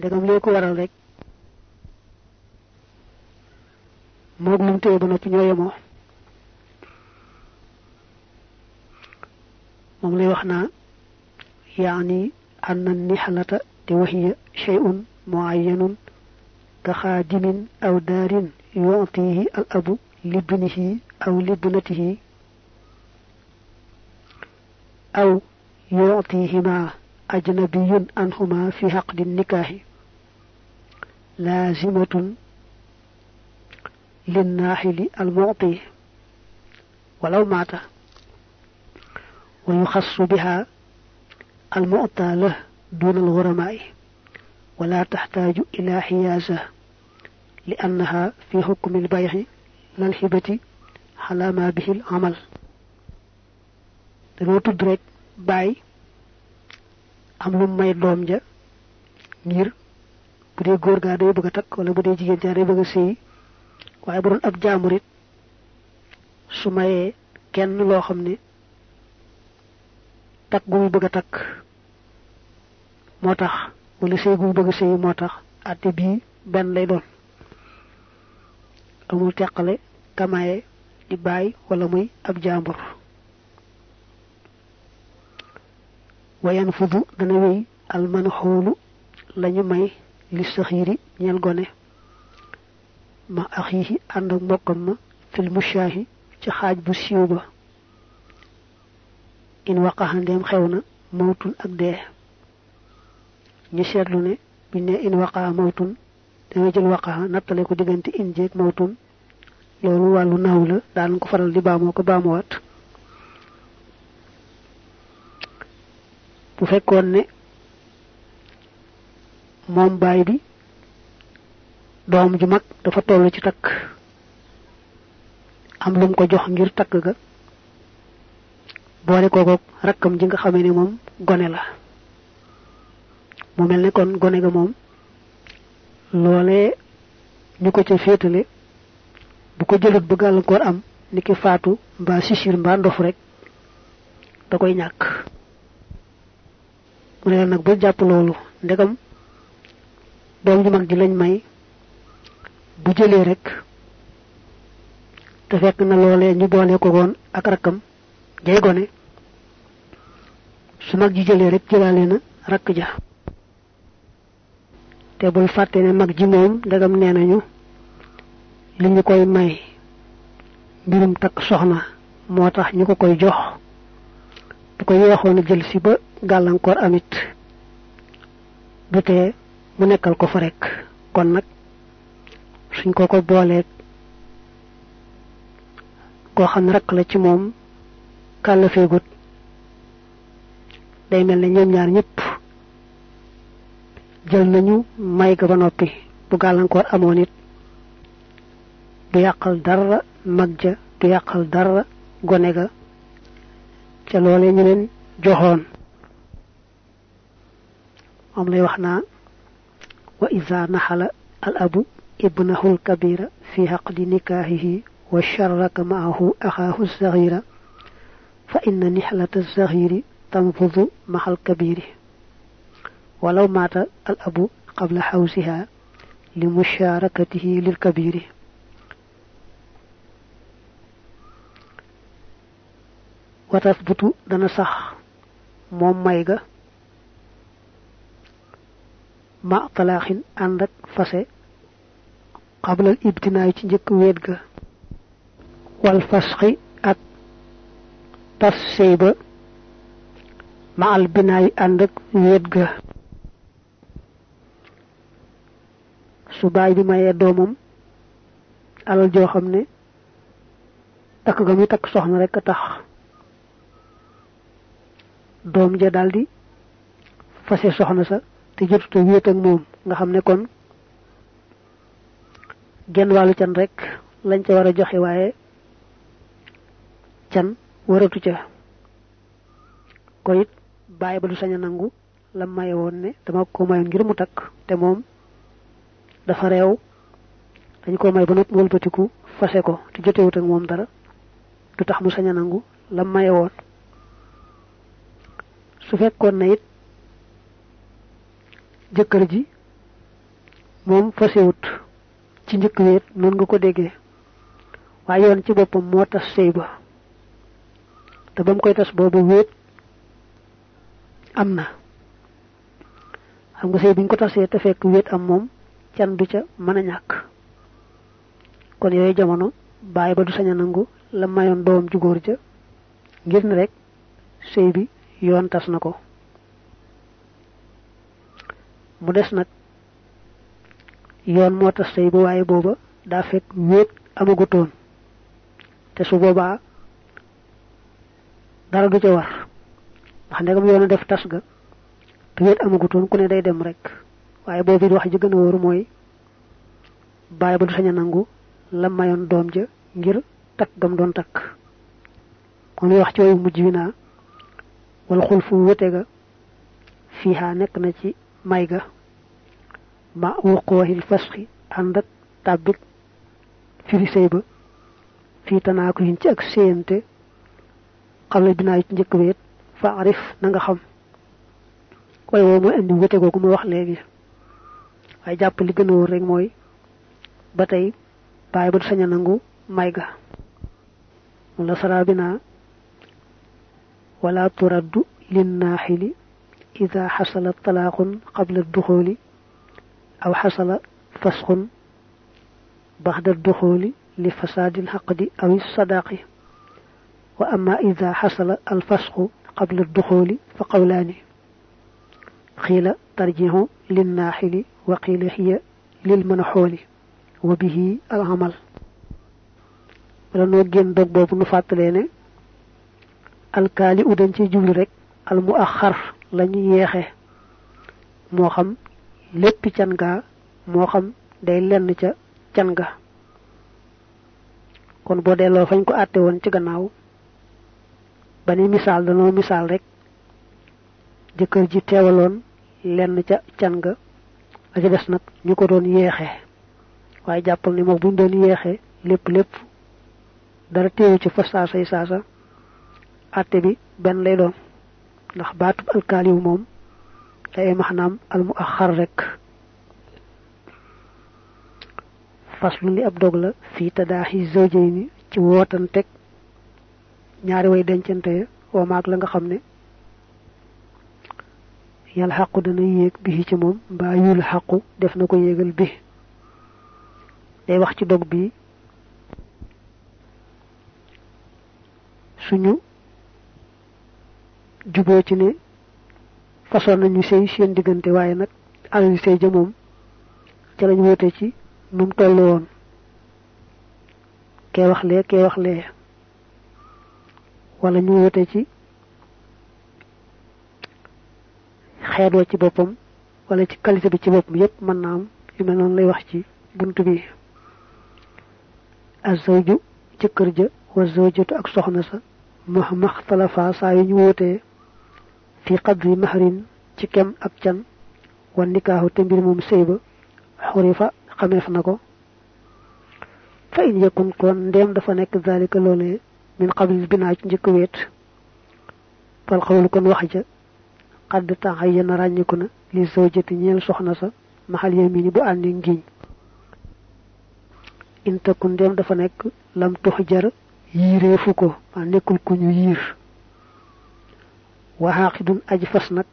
ndegam lee ko waral rek. Moog lu mu téye ba noppi ñoo yemoo. Moom lay wax naa yaani anna nihlata te wahiya shay'un muayyanun ka xaadimin aw daarin yu'tihi al abu libnihi aw libnatihi aw yu'tihima ajnabiyun anhuma lazimatun للناحل المعطي ولو مات ويخص بها المعطى له دون الغرماء ولا تحتاج إلى حيازة لأنها في حكم البيع لا الهبة على ما به العمل. dañoo tudd rek bàyyi am lu may doom bu dee gaa day bëgg a takk wala bu dee jigéen day bëgg a sëy waaye bu doon ab jaamur su mayee kenn loo xam ne takk gu bëgg a takk moo tax wala gu muy bëgg a sëy moo tax àtte bii benn lay doon. Amul kamaye di bàyyi wala muy ab jaambur. Wayan fudu dana wéy alman xoolu lañu may li saxiiri ñel gone ma axihi ànd ak mbokkam ma fil mushaahi ci xaaj bu siiw ba in waqaxa ndeem xew na mawtun ak dee ñu seetlu ne buñ ne in waqaxa mawtun danga jël waqaxa nattale ko diggante in jeeg mawtun loolu wàllu naaw la daan ko faral di baamoo ko baamuwaat bu fekkoon ne moom baay bi doom ju mag dafa toll ci takk. Am lum ko jox ngir takk ga. Boole ko rakkam ji nga xamee ne moom la. Mu mel ne kon gone ga moom loolee ñu ko ca féetale bu ko jëlut ba gàllankoor am ni ki faatu mbaa sisir mbaa ndof rek da koy ñàkk. Mu ne nag ba jàpp ndegam doom ju mag ji lañ may. Bu jëlee rek te fekk na loolee ñu boole ko woon ak rakkam jay gone. Su mag ji jëlee rek jëlaale na rakk ja. Te bul fàtte ne mag ji moom ndegam nee nañu li ñu koy may mbirum takk soxna moo tax ñu ko koy jox. Bu ko yeexoon jël si ba gàllankoor amit. Du tee mu nekkal ko fa rek. Kon nag suñ ko ko booleeg koo xam ne rakk la ci moom kàllafeegut day mel ne ñoom ñaar ñëpp jël nañu may ga ba noppi. Bu gàllankoor amoon it du yàqal dara mag ja du yàqal dara gone ga. Ca loole ñu leen joxoon. Moom lay wax naxala al abu ابنه الكبير في عقد نكاحه وشرك معه أخاه الصغير فإن نحلة الصغير تنفذ مع الكبير. ولو مات الأب قبل حوزها لمشاركته للكبير. وتثبت دنا صح موم مايغا ma talaaxin ànd ak fase qablal ibtinaayu ci jëk weet ga. wal fasxi ak tasseba ma al binaayu ànd ak weet ga. su baay bi maye doomam alal joo xam ne ga muy takk soxna rek tax. doom ja daldi fase soxna sa te jotuta wéet ak moom nga xam ne kon genn wàllu can rek lañ ca war a joxe waaye can waratu ca. Ko it bàyyi ba du sañ nangu la maye woon ne dama ko mayoon ngir mu takk te moom dafa réew dañ ko may ba noppi wëlbatiku fase ko te jotewut ak moom dara du tax mu nangu la maye woon. Su fekkoon na it jëkkër ji moom fasewut ci njëkk wéet noonu nga ko déggee. Waaye yoon ci boppam moo tas sëy ba. Te ba mu koy tas boobu wéet am na. Xam nga sëy biñ ko tasee te fekk wéet am moom can du ca mën a ñàkk. Kon yooyu jamono bàyyi ba du sañ a nangu la mayoon doom ju góor ja ngir ne rek sëy bi yoon tas na ko mu des nag. Yoon moo tas sëy ba waaye booba daa fekk wéet amagutoon. Te su boobaa dara du ca war. Ndax ndegam yoonu def tas ga te wéet amagutoon ku ne day dem rek. Waaye boobu it wax ji gën a wóor mooy bàyyi ba nangu la mayoon doom ja ngir takk gam doon takk. Moom wax ci wayu mujj wal xul fu ga na ci may ga. Ma wuqooxil fasxi ànd ak tàbbik firi sëy ba. Fii tanaa ko ci ak séyante xam la binaa ci njëkk weet fa arif na nga xam. Waaye woo mooy indi wute googu mu wax léegi. Waaye jàpp li gën a wóor rek mooy ba tey bàyyi ba du sañ a nangu may ga. Mu la saraa bi naa wala turaddu linnaaxili إذا حصل طلاق قبل الدخول أو حصل فسخ بعد الدخول لفساد الحقد أو الصداق. وأما إذا حصل الفسخ قبل الدخول فقولان قيل ترجيه للناحل وقيل هي للمنحول وبه العمل. wala noo génn الكالي boobu nu المؤخر. Lañu yeexe moo xam lépp can gaa moo xam day lenn ca can ga. Kon boo delloo fañ ko àtte woon ci gannaaw ba ni misaal danoo misaal rek jëkkër ji teewaloon lenn ca can ga la ca des nag ñu ko doon yeexe waaye jàppal ni moom buñ doon yeexe lépp lépp dara teewu ci fa saasa àtte bi benn lay doon ndax baatub alkaaliwu moom day maxnaam al mu rek faslu li ab dog la fii tadaaxi zawjayni ci wootanteg ñaari way dencante wa maag la nga xam ne yàlla xàqu dana yéeg bi ci moom mbaa yul xàqu def na ko yéegal bi day wax ci dog bi suñu juboo ci ne façon nañu sëy seen diggante waaye nag alal sëy ja moom ca lañ woote ci nu mu toll woon. Kee wax lee kee wax lee. Wala ñu woote ci xeet wa ci boppam wala ci qualité bi ci boppam yépp mën naa am yu mel noonu lay wax ci bunt bi. Azawju jëkkër ja wa zawjatu ak soxna sa max maxtalafa saa yu ñu wootee في قدر مهر تكم أكتن والنكاح تنبير ممسيب. حريفة خميف نكو فإن يكون كون ديم دفنك ذلك لولي من قبل البناء جكويت. فالقول كون وحجة قد تعين رانيكونا للزوجة نيل سخنصة محل يمين بأن نجين إن تكون ديم دفنك لم تحجر يريفوكو فنكو كون يريف waxaaqidun aji fas nag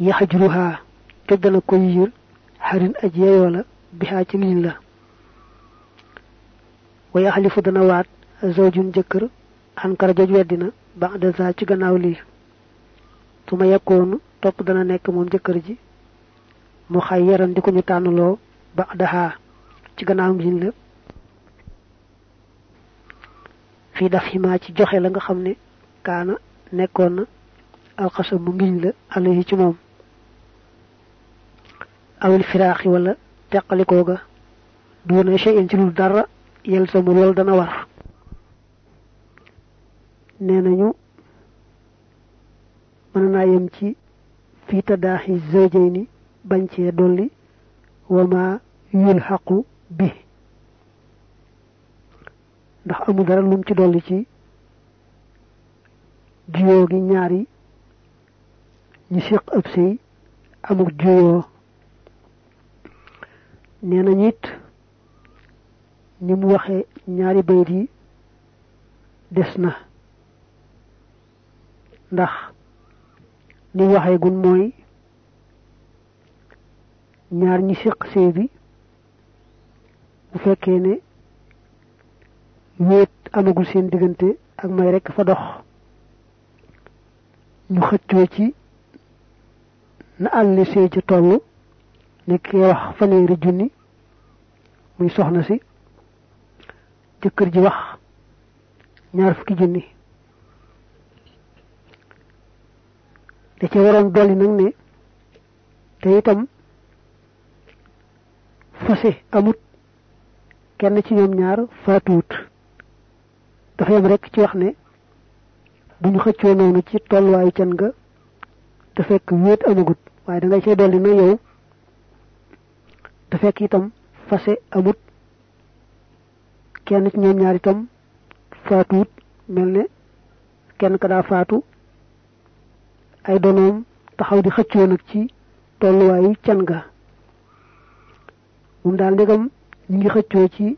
yaxajruhaa te dana ko yiir xarin aj yeyoo la bihaa ci liñ la wa yaxlifu dana waat zawjun jëkkër ankara joj weddina ba'da za ci gannaaw lii su ma yekkoonu topp dana nekk moom jëkkër ji mu xay yaran di ko ñu tànnloo ba'daha ci gannaaw ngiñ la fii daf ximaa ci joxe la nga xam ne kaana nekkoon na alxasa mu ngiñ la alayhi ci moom awil firaaxi wala teqalikoo ga duuna shay'in ci lul dara yel samu lool dana war nee nañu mën naa yem ci fii tadaaxi zawjayni bañ cee dolli wama yul xaqu bi ndax amul dara lum ci dolli ci jiyoo gi ñaari ñi séq ëpp sëy amuk juyoo. Nee ñit ni mu waxee ñaari bayit yi des na ndax ni waxe gun mooy ñaar ñi séq sëy bi bu fekkee ne wéet amagul seen diggante ak may rek fa dox. ñu xëccoo ci na àlli sëy ca toll ni ki wax fanweeri junni muy soxna si jëkkër ji wax ñaar fukki junni. da ci waroon dolli nag ne te itam fase amut kenn ci ñoom ñaar faatuwut dafa yam rek ci wax ne buñu xëccoo noonu ci tolluwaayu can nga te fekk wéet amagut. Waaye da ngay cay dolli na yow te fekk itam fase amut. Kenn ci ñoom ñaar itam faatuut mel ne kenn ka daa faatu. Ay donoom taxaw di xëccoo nag ci tolluwaayu can ga. Moom daal ndegam ngi xëccoo ci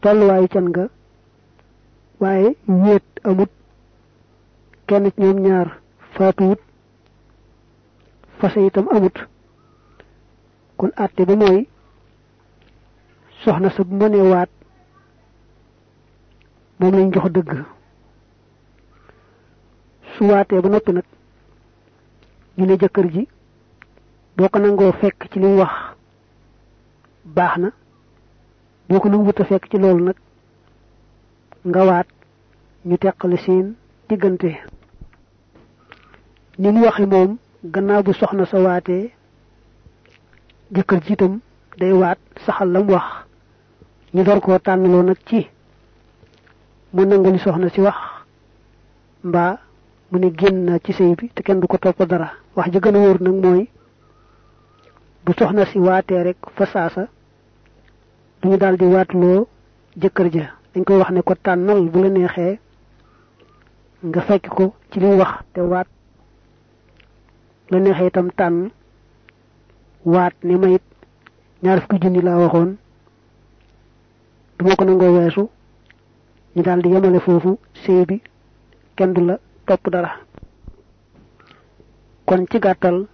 tolluwaayu can ga waaye wéet amut. Kenn ci ñoom ñaar faatuwut. Fase itam amut. Kon àtte ba mooy soxna sa bu waat moom lañ jox dëgg. Su waatee ba noppi nag ñu ne jëkkër ji boo ko nangoo fekk ci li wax baax na. Boo ko nanguwut fekk ci loolu nag nga waat ñu teqale seen diggante. Ni mu waxe moom gannaaw bu soxna sa waatee jëkkër ji itam day waat saxal lam wax. Ñu door koo tànnaloo nag ci mu nangu li soxna si wax mbaa mu ne génn ci sëy bi te kenn du ko topp dara. Wax ji gën a wóor nag bu soxna si waatee rek fa saasa duñu daal di waatloo jëkkër ja dañ koy wax ne ko tànnal bu la neexee nga fekk ko ci li wax te waat. La neexee itam tànn waat ne mayit ñaar fukki junni laa waxoon. Duma ko nangoo weesu. Ñu daal di yemale foofu sëy bi. Kenn du la topp dara. Kon ci gàttal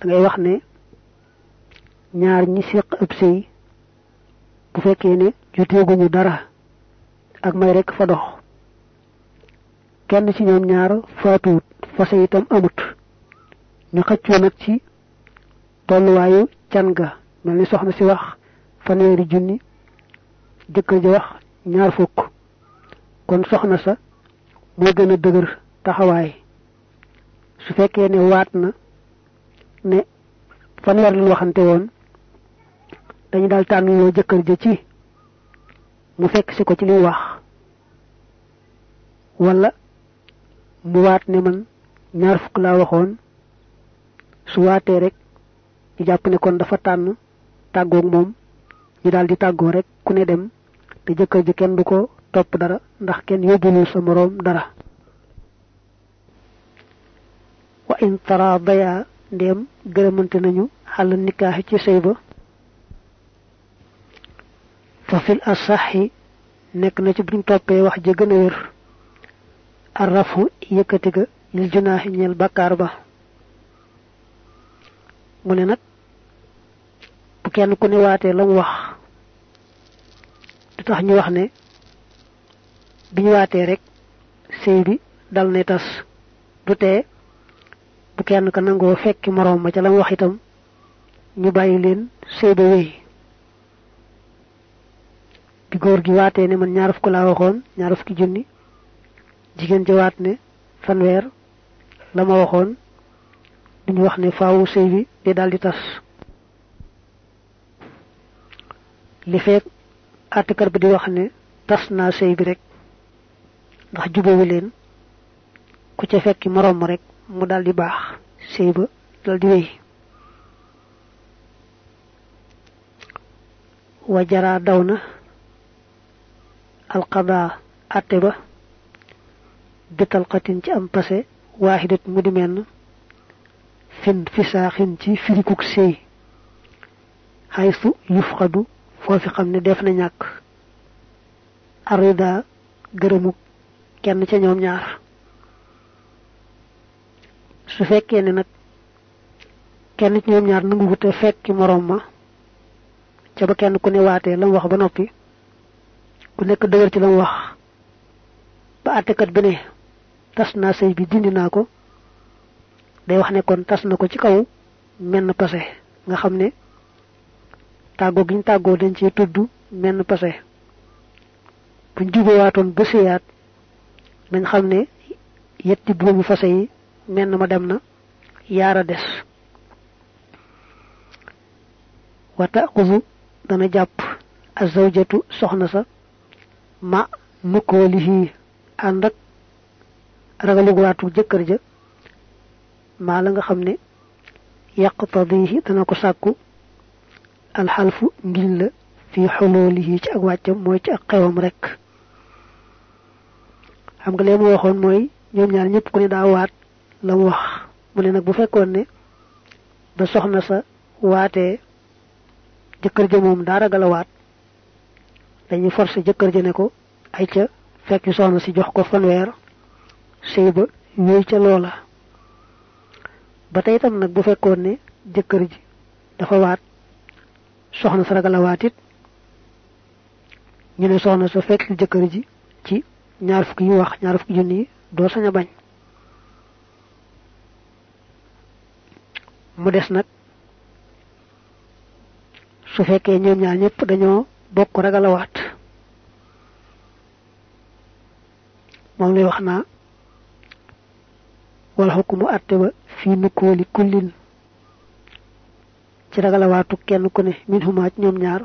da ngay wax ne ñaar ñi séq ab sëy bu fekkee ne joteeguñu dara ak may rek fa dox. Kenn ci ñoom ñaar faatuwut fase itam amut. Ñu xëccoo nag ci tolluwaayu can ga. Mel ni soxna si wax fanweeri junni jëkkër ji wax ñaar fukk. Kon soxna sa moo gën a dëgër taxawaay. Su fekkee ne waat na ne fanweer lañ waxante woon dañu daal tànnloo jëkkër ja ci mu fekk si ko ci li wax. Wala mu waat ne man ñaar fukk laa waxoon. Su waatee rek ñu jàpp ne kon dafa tànn tàggoog moom. Ñu daal di tàggoo rek ku ne dem te jëkkër ji kenn du ko topp dara ndax kenn yóbbulul sa moroom dara. Wa in taradaya ndéem gërëmante nañu xàll nikaaxi ci sëy ba fa fil asaxi nekk na ci buñ toppee wax ja gën a wér. Arrafu yëkkati ga lil junaaxi ñeel bàkkaar ba. Mu nag bu kenn ku ne waatee la mu wax tax ñu wax ne bi ñu waatee rek sëy bi dal ne tas. Du tee bu kenn ka nangoo fekki moroom ma ca la mu wax itam ñu bàyyi leen sëy ba wéy bi góor gi waatee ne man ñaar fukk laa waxoon ñaar fukki junni. Jigéen ji waat ne fanweer la ma waxoon. Duñu wax ne faawu sëy bi di daal di tas. Li fekk àttekat bi di wax ne tas naa sëy bi rek ndax jubawu leen. Ku ca fekki moroom ma rek mu daal di baax sëy ba dal di wéy. Wa jaraa daw na alqadaa àtte ba bitalqatin ci am pase waaxidat mu di menn itlaaqin fisaaxin ci firikuk na ñàkk. Arida gërëmu kenn ca ñoom ñaar. Su fekkee ne nag kenn ci ñoom ñaar nangu wute fekki morom ma ca ne waatee lam wax ba ku nekk dëgër ci lam wax. Ba àttekat bi ne tas naa sëy bi dindi naa ko. Day wax ne kon tas na ko ci kaw menn pase nga xam ne tàggoo giñ tàggoo dañ ci tudd menn pase buñ séyaat nañ xam ne yetti buumi fase yi menn ma dem na yaara des. Wata xuzu dana jàpp azawjatu soxna sa ma nukoolihi ànd ak ragalugu waatu jëkkër ja maa la nga xam ne yaqtadihi dana ko sàkku. Alxalfu ngiñ la fi xoloolihi ci ak wàccam mooy ci ak xewam rek. Xam nga lee mu waxoon ñoom ñaar ñëpp ku ne daa waat la wax. Mu ne bu ne soxna sa dañuy forcé jëkkër ja ne ko ay ca fekk soxna si jox ko fanweer sëy ba wéy ca loola. Ba tey itam nag bu fekkoon ne jëkkër ji dafa waat soxna sa ragal a waat it ñu ne soxna sa fekk jëkkër ji ci ñaar fukki yi wax ñaar fukki junni yi doo sañ a bañ. Mu des nag su fekkee ñoom ñaar ñëpp dañoo bokk ragal a waat. Moom lay wax naa wal xukmu àtte ba fii nukkooli kullin. Ci ragal a waatu kenn ku ne min xumaat ñoom ñaar.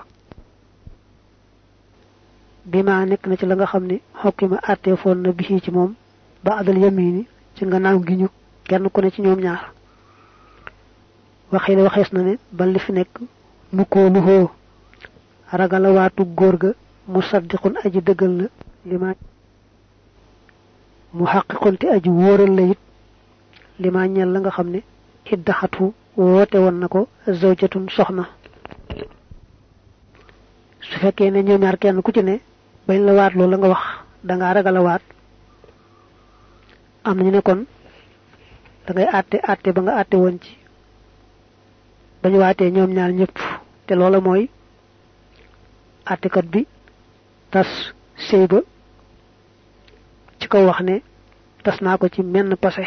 Bi ma nekk na ci la nga xam ne xokki ma àtte foon na bi ci moom ba adal yamini ci nga naaw gi ñu kenn ku ne ci ñoom ñaar. Waxee la waxees na ne ba li fi nekk nukkoolu xoo ragal a waatu góor ga mu saddiqun aji dëggal la li ma mu xaqiqun te aji wóoral la it li ma ñel la nga xam ne iddaxatu woote woon na ko zawjatun soxna. Su fekkee ne ñoom ñaar kenn ku ci ne bañ la waat loolu la nga wax dangaa ragal waat. Am ne kon da ngay àtte àtte ba nga àtte woon ci bañ waatee ñoom ñaar ñëpp te loola mooy àttekat bi tas sëy ba ci kaw wax ne tas naa ko ci menn pase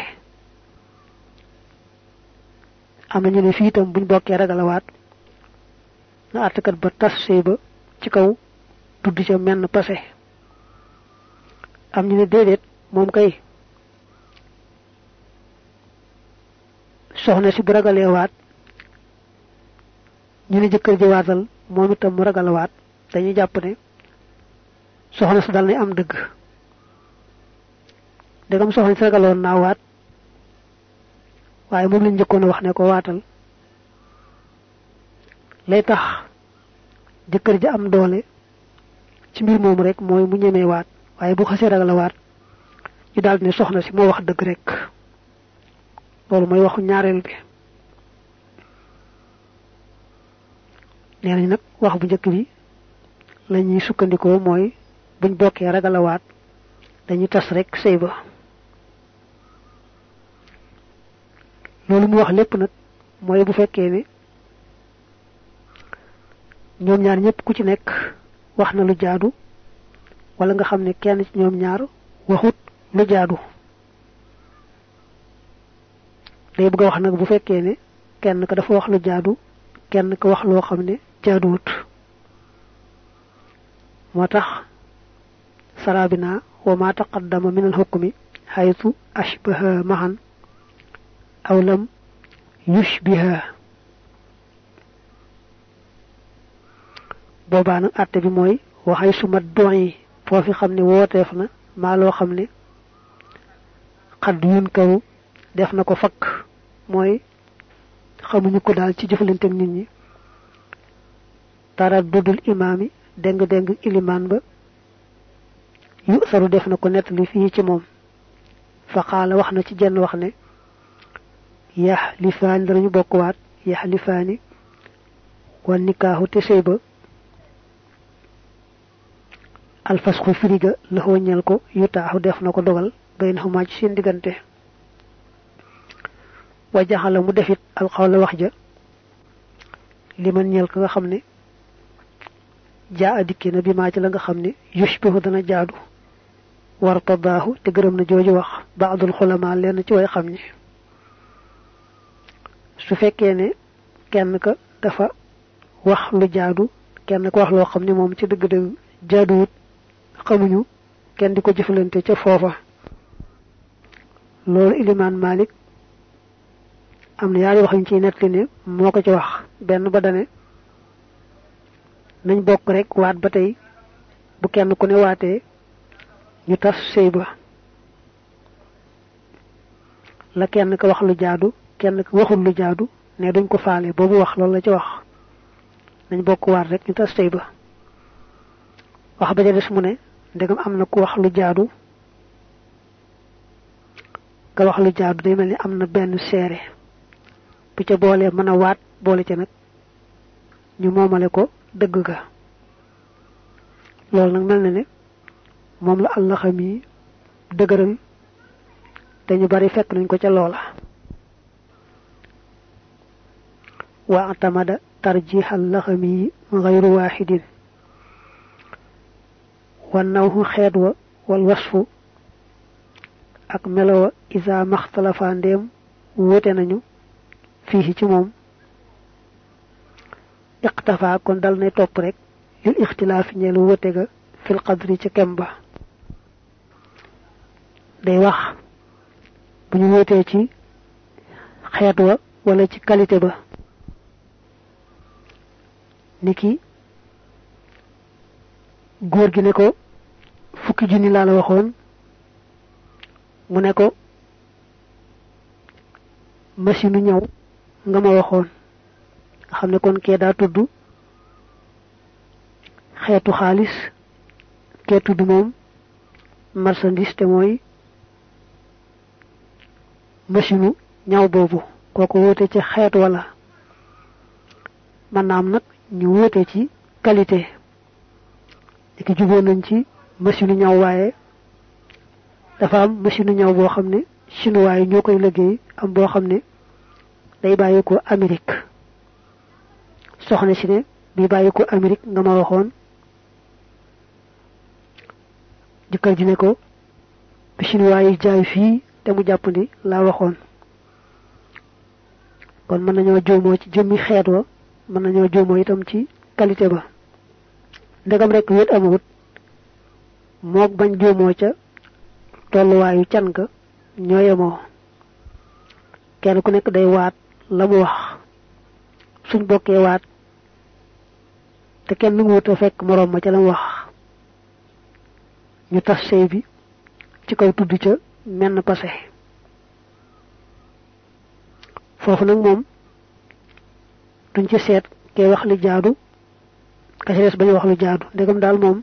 am na ñu ne fii itam buñ bokkee ragal waat na àttekat ba tas sëy ba ci kaw tudd ca menn pase am ñu ne déedéet moom kay soxna si bu ragalee waat ñu ne jëkkër ji waatal moom itam mu ragal waat dañuy jàpp ne soxna si dal ne am dëgg. Dëggam soxna si ragaloon naa waat waaye moom lañ njëkkoon wax ne ko waatal. Lay tax jëkkër ji am doole ci mbir moomu rek mooy mu ñemee waat waaye bu xasee ragal waat ñu daal ne soxna si moo wax dëgg rek. Loolu mooy waxu ñaareel bi. Nee nañ nag wax bu njëkk bi la ñuy sukkandikoo mooy buñ bokkee ragal a waat dañuy tas rek sëy ba. Loolu mu wax lépp nag mooy bu fekkee ne ñoom ñaar ñëpp ku ci nekk wax na lu jaadu wala nga xam ne kenn ci ñoom ñaar waxut lu jaadu. Day bëgg wax nag bu fekkee ne kenn ka dafa wax lu jaadu kenn ka wax loo xam ne jaaduwut moo tax sarabina wa ma taqaddama min al hukmi haythu ashbaha mahan aw lam yushbiha boobaa nag àtte bi mooy waxay suma doon yi foofi xam ne wooteef na maa loo xam ne xadd yun karu def na ko fakk mooy xamuñu ko daal ci jëfalanteeg nit ñi tara dudul imaam yi deng deng ilimaan ba? Yu saru def na ko nettali fii ci moom. Fa xaala wax na ci jenn wax ne yaxlifaani danañu bokk waat yaxlifaani wa nikaahu te sëy ba alfasxu firiga la ñel ko yu taaxu def na ko dogal baynahuma ci seen diggante. Wa mu defit alxawla wax ja liman ñel ka nga xam ne a dikki na bi maa ci la nga xam ne yushbihu dana jaadu. war tadaahu te gërëm na jooju wax baadul xulamaa lenn ci way xam ni su fekkee ne kenn ka dafa wax lu jaadu kenn ko wax loo xam ne moom ci dëgg-dëgg jaaduwut xamuñu kenn di ko jëflante ca foofa. Loolu ilimaan malik am na yaari wax ñu ciy nettali ne moo ko ci wax. Benn ba dane nañ bokk rek waat ba tey bu kenn ku ne waatee ñu tas sëy ba. La kenn ka wax lu jaadu kenn ka waxul lu jaadu ne duñ ko faale boobu wax loolu la ci wax. Nañ bokk waat rek ñu tas sëy ba. Wax ba ca des mu ne ndegam am na ku wax lu jaadu. Ka wax lu jaadu day mel ni am na benn seere. Bu ca boolee mën a waat boole ca nag ñu moomale ko dëgg ga. Loolu nag mel na ne moom la allah xam yi dëgëral te ñu bari fekk nañ ko ca loola. Wa atamada tarjih allaxami gayru waxidin wa nawhu xeet wa wal wasfu ak melowa isa maxtalafa ndéem nañu fii ci moom. Iqtafa kon dal nay topp rek. Yu ixtilaaf ñeelu wute ga fil qadri ci kem ba. Day wax bu ñu wutee ci xeet wa wala ci qualité ba. Niki góor gi ne ko fukki junni laa la waxoon. Mu ne ko machine ñëw nga ma waxoon nga xam ne kon kee daa tudd xeetu xaalis kee tudd moom marchandise te mooy machine ñaw boobu. Kooku wóote ci xeet wala. Maanaam nag ñu wóote ci qualité. Ki juboo nañ ci machine ñaw waaye dafa am machine ñaw boo xam ne chinois ñoo koy liggéey am boo xam ne day bàyyi ko Amérique. Soxna si ne bi bàyyi ko Amérique nga ma waxoon. Jëkkër ji ne ko chinois yi jaay fii te mu jàppandi laa waxoon. Kon mën nañoo joomoo ci jëmmi xeet wa mën nañoo joomoo itam ci qualité ba. Ndegam rek wét amawut moog bañ joomoo ca tolluwaayu can ga ñoo yemoo. Kenn ku nekk day waat la mu wax. Suñ bokkee waat te kenn a fekk moroom ma ca la mu wax. Ñu tas sëy bi ci kaw tudd ca menn passé. Foofu nag moom duñ ci seet kee wax li jaadu ka ci des bañ wax lu jaadu. Ndegam daal moom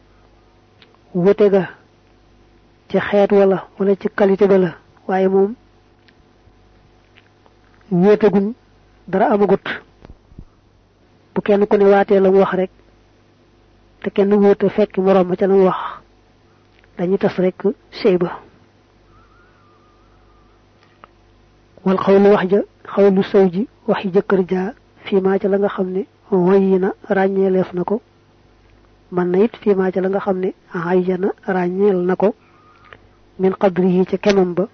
wute ga ci xeet wala wala ci qualité ba la waaye moom wéetaguñ dara amagut. Bu kenn ku ne waatee la wax rek te kenn wóote fekk moroom ma ca la wax. Dañuy tas rek sëy ba. Wal xawlu wax ja xawlu sëw ji waxi jëkkër jaa fii maa ca la nga xam ne woyi na ràññeeleef na ko. Man na it fii maa ca la nga xam ne na ràññeel na ko. Min qadri yi ca ba.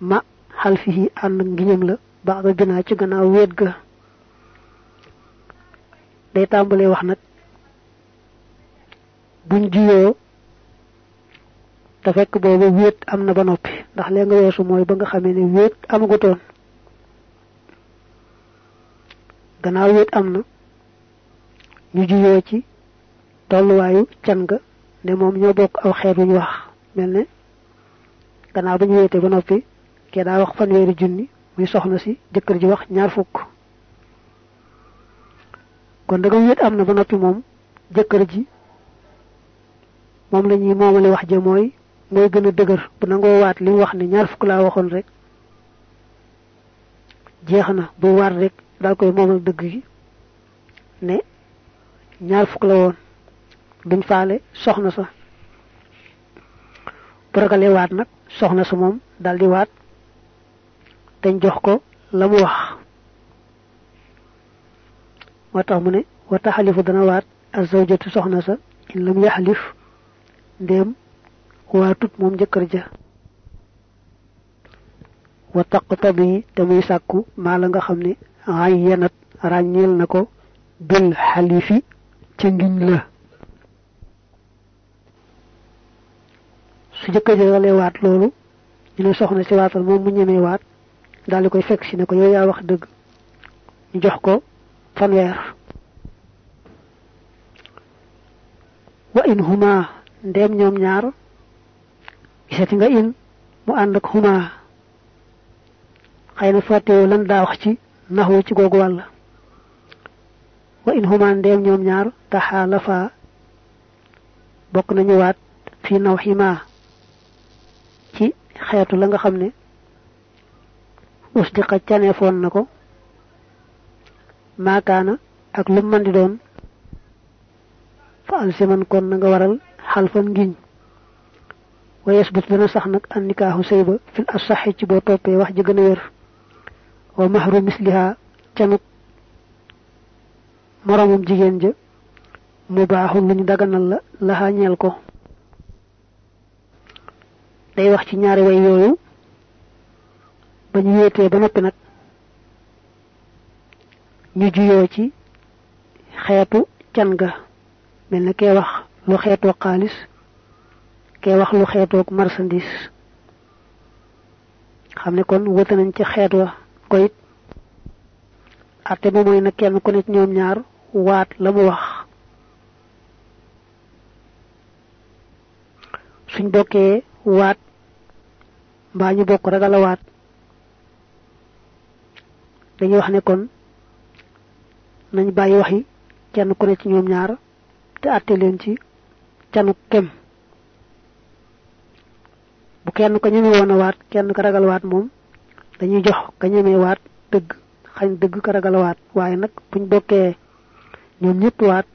Ma xal fi ànd ngiñam la baax ga binaa ci gannaaw wéet ga. Day tàmbalee wax nag buñ juyoo te fekk boobu wéet am na ba noppi. Ndax lee nga weesu mooy ba nga xamee ne wéet amagutoon. Gannaaw wéet am na ñu juyoo ci tolluwaayu can ga ne moom ñoo bokk aw xeet wu ñu wax. Mel ne gannaaw ba ñu wéete ba noppi kee daa wax fanweeri junni muy soxna si jëkkër ji wax ñaar fukk. Kon da nga wéet am na ba noppi moom jëkkër ji moom la ñuy moomale wax ja mooy mooy gën a dëgër. Bu nangoo waat li wax ne ñaar fukk laa waxoon rek jeex na. Buy war rek dal koy moomal dëgg gi ne ñaar fukk la woon. Duñ faale soxna sa. Bu ragalee waat nag soxna sa moom dal di waat dañ jox ko la mu wax. Moo tax mu ne wa taxalifu dana waat azawjatu soxna sa in lam yaxlif ndéem waatut moom jëkkër ja wa taqtabi te muy sàkku maa la nga xam ne ay yenat ràññeel na ko bil xalifi ca ngiñ la su jëkkër ja dalee waat loolu ñu soxna si waatal moom mu di koy fekk si ne ko yow yaa wax dëgg ñu jox ko fanweer wa in huma ndem ñoom ñaar gisati nga in mu ànd ak huma. Xëy na fàttewoo lan daa wax ci naxwu ci googu wàll. Wa in huma ndem ñoom ñaar taxaalafa bokk nañu waat fi naw xima ci xeetu la nga xam ne usdiqa caneefoon na ko maakaana ak lu mën di doon. Fa kon nga waral xalfan ngiñ wa yasbut dana sax nag an nikaaxu sëy ba fil asaxi ci boo toppee wax ji gën a wa mahru misliha canuk moromum jigéen ja mu baaxul lu ñu daganal la laxaa ñeel ko day wax ci ñaari way yooyu ba ñu wéetee ba noppi nag ñu ci xeetu can ga mel na kee wax lu xeetoo xaalis kee wax lu xeetoog marchandise xam ne kon wëte nañ ci xeet wa ko it arte ba mooy nag kenn ku ne ci ñoom ñaar waat la mu wax. Suñ bokkee waat mbaa ñu bokk ragal a waat. Dañuy wax ne kon nañ bàyyi waxi kenn ku ne ci ñoom ñaar te àtte leen ci canu kem bu kenn ko ñeme woon a waat kenn ko ragal waat moom dañuy jox ka ñeme waat dëgg xañ dëgg ka ragal waat. Waaye nag buñ bokkee ñoom ñëpp waat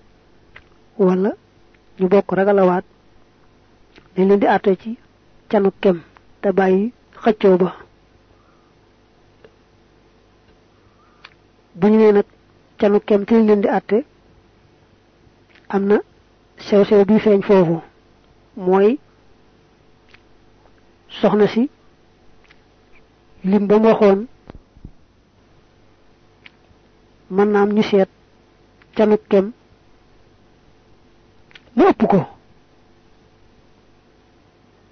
wala ñu bokk ragal waat dañ leen di àtte ci canu kem te bàyyi xëccoo ba. Bu nee nag canu kem te leen di àtte am na sew sew bi feeñ foofu mooy soxna si lim ba mu waxoon mën naa am ñu seet canu kem mu ëpp ko.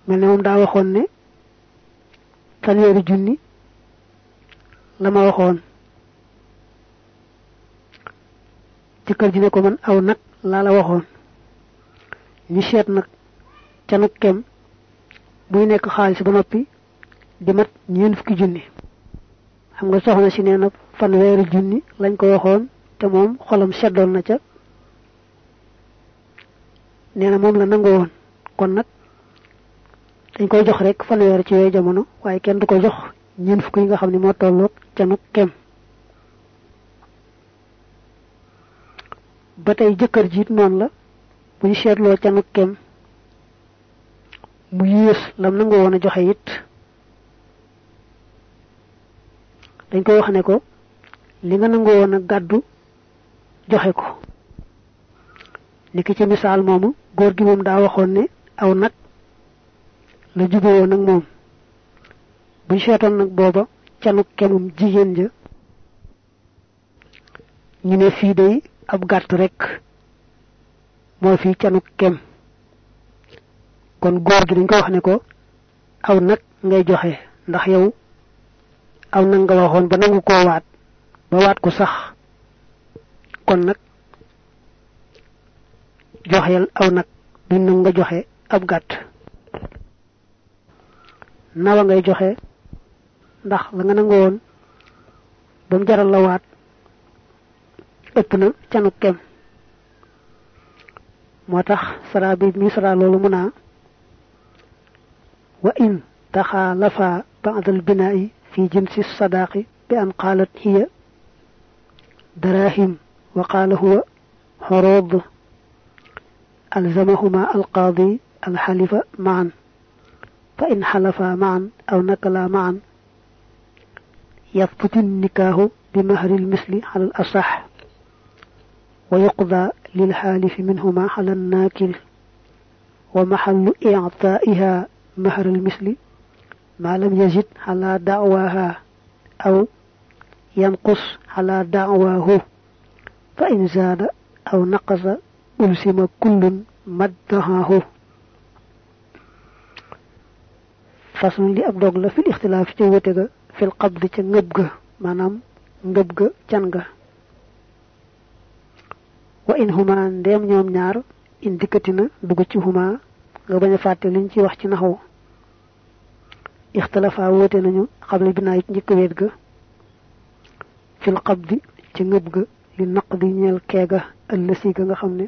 mel ne moom daa waxoon ne fanweeri junni la ma waxoon. jëkkër ji ne ko man aw nag laa la waxoon ñu seet nag canu kem buy nekk xaalis ba noppi di mat ñeent fukki junni. Xam nga soxna si nee na fanweeri junni lañ ko waxoon te moom xolam seddoon na ca. Nee na moom la nangu woon. Kon nag dañ koy jox rek fanweer ci yooyu jamono waaye kenn du ko jox ñeent fukk yi nga xam ne moo tolloog canu kem ba tey jëkkër jiit noonu la bu ñu seetloo canu kem mu yées lam nangu woon a joxe it. Dañ koy wax ne ko li nga nangu woon a gàddu joxe ko. Niki ci misaal moomu góor gi moom daa waxoon ne aw nag la juboo nag moom. Buñ seetoon nag booba canu kemum jigéen ja ñu ne fii day ab gàtt rek moo fii canu kem. Kon góor gi dañ ko wax ne ko aw nag ngay joxe ndax yow aw nag nga waxoon ba nangu koo waat ba waat ko sax. Kon nag joxeel aw nag duñ nag nga joxe ab gàtt. Nawa ngay joxe ndax la nga nangu woon ba mu jaral la waat ëpp na canu kem moo tax sara bi mi sara loolu mu ba'dal binaa'i fi jinsi sadaqi بأن قالت هي دراهم وقال هو حروض ألزمهما القاضي الحلف معا فإن حلفا معا أو نكلا معا يثبت النكاه بمهر المثل على الأصح ويقضى للحالف منهما على الناكل ومحل إعطائها مهر المثل ما لم يزد على دعواها أو ينقص على دعواه فإن زاد أو نقص ألزم كل مدهاه فصل li ab في الاختلاف في القبض ci wute ga fil wa in huma ndeem ñoom ñaar in dikkati na dugg ci huma nga bañ fàtte liñ ci wax ci naxu. Ixtilaafa woote nañu xable bi naa yit njëkk weet ga. Fil qabdi ci ngëb ga li naq di ñeel keega ëllësi ga nga xam ne